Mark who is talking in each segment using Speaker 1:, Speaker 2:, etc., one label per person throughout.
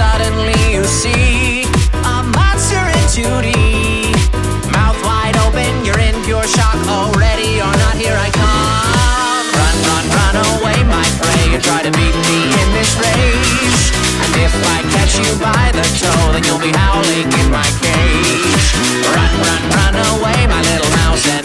Speaker 1: suddenly you see a monster in 2D. Mouth wide open, you're in pure shock already. You're not here, I come. Run, run, run away, my prey. You try to beat me in this race, And if I catch you by the toe, then you'll be howling in my cage. Run, run, run away, my little mouse, and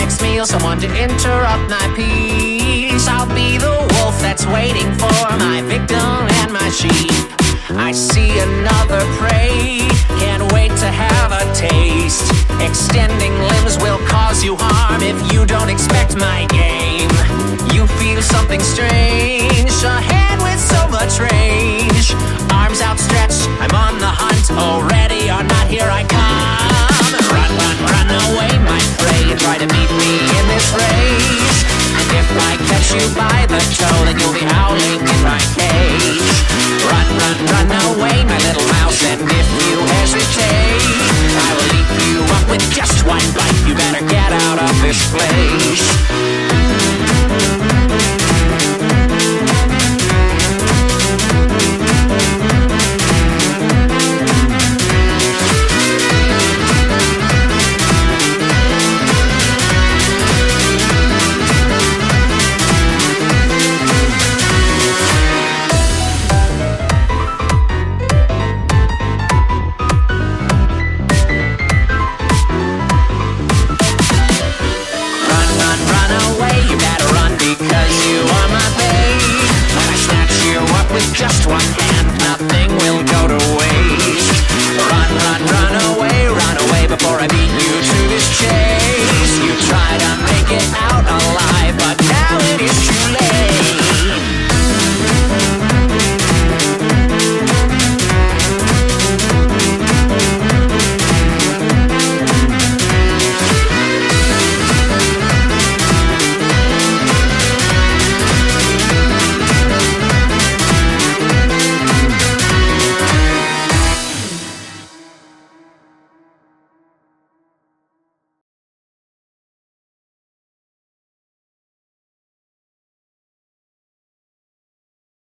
Speaker 1: next meal, someone to interrupt my peace. I'll be the wolf that's waiting for my victim and my sheep. I see another prey, can't wait to have a taste. Extending limbs will cause you harm if you don't expect my game. You feel something strange, a hand with so much range. Beat me in this race. And if I catch you by the toe, then you'll be howling in my cage. Run, run, run away, my little mouse. And if you hesitate, I will eat you up with just one bite. You better get out of this place. with just one hand,